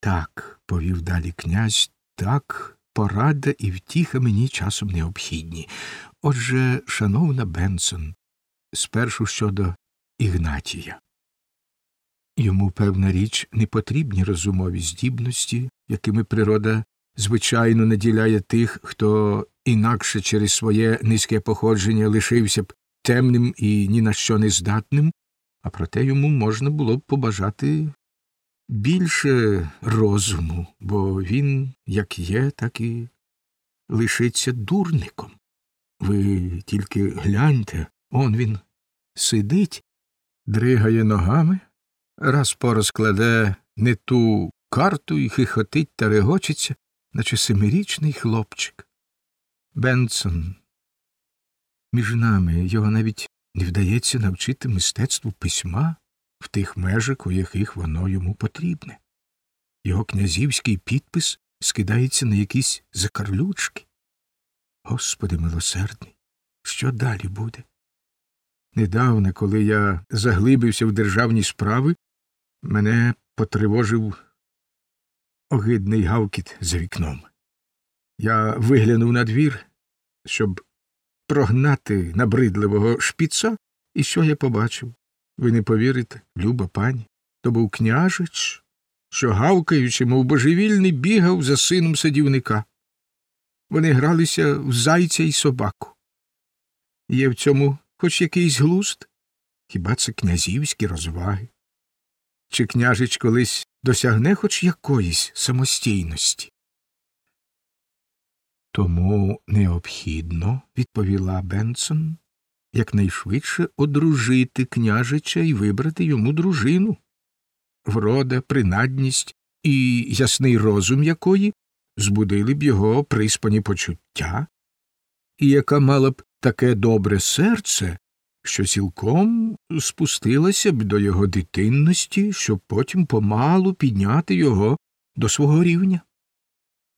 Так, повів далі князь, так, порада і втіха мені часом необхідні. Отже, шановна Бенсон, спершу щодо Ігнатія. Йому, певна річ, не потрібні розумові здібності, якими природа звичайно наділяє тих, хто інакше через своє низьке походження лишився б темним і ні на що не здатним, а проте йому можна було б побажати більше розуму, бо він, як є, так і лишиться дурником. Ви тільки гляньте, он він сидить, дригає ногами, раз порозкладе не ту карту і хихотить та регочеться, наче семирічний хлопчик. Бенсон. Між нами його навіть не вдається навчити мистецтву письма в тих межах, у яких воно йому потрібне. Його князівський підпис скидається на якісь закарлючки. Господи милосердний, що далі буде? Недавно, коли я заглибився в державні справи, мене потривожив огидний гавкіт за вікном. Я виглянув на двір, щоб прогнати набридливого шпіца, і що я побачив? Ви не повірите, люба пані, то був княжич, що, гавкаючи, мов божевільний, бігав за сином садівника. Вони гралися в зайця і собаку. Є в цьому хоч якийсь глузд? Хіба це князівські розваги? Чи княжич колись досягне хоч якоїсь самостійності? Тому необхідно, відповіла Бенсон, якнайшвидше одружити княжича і вибрати йому дружину. Врода, принадність і ясний розум якої збудили б його приспані почуття, і яка мала б таке добре серце, що цілком спустилася б до його дитинності, щоб потім помалу підняти його до свого рівня.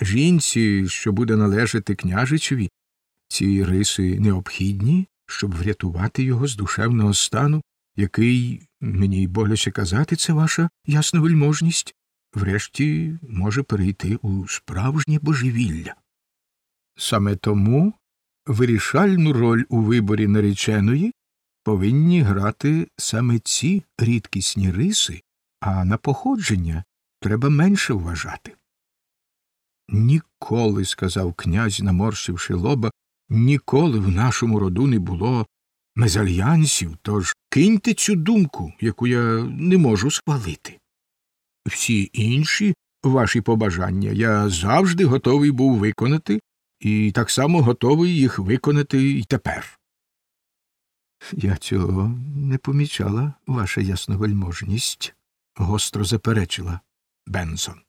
Жінці, що буде належати княжичеві, ці риси необхідні, щоб врятувати його з душевного стану, який, мені й боляче казати, це ваша ясна вельможність, врешті може перейти у справжнє божевілля. Саме тому вирішальну роль у виборі нареченої повинні грати саме ці рідкісні риси, а на походження треба менше вважати. Ніколи, сказав князь, наморщивши лоба, ніколи в нашому роду не було мезальянсів, тож киньте цю думку, яку я не можу схвалити. Всі інші ваші побажання я завжди готовий був виконати, і так само готовий їх виконати й тепер. Я цього не помічала, ваша ясновельможність, гостро заперечила Бенсон.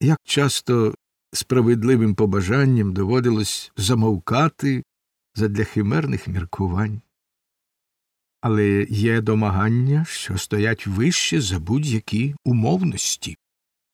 Як часто справедливим побажанням доводилось замовкати задля химерних міркувань. Але є домагання, що стоять вище за будь-які умовності.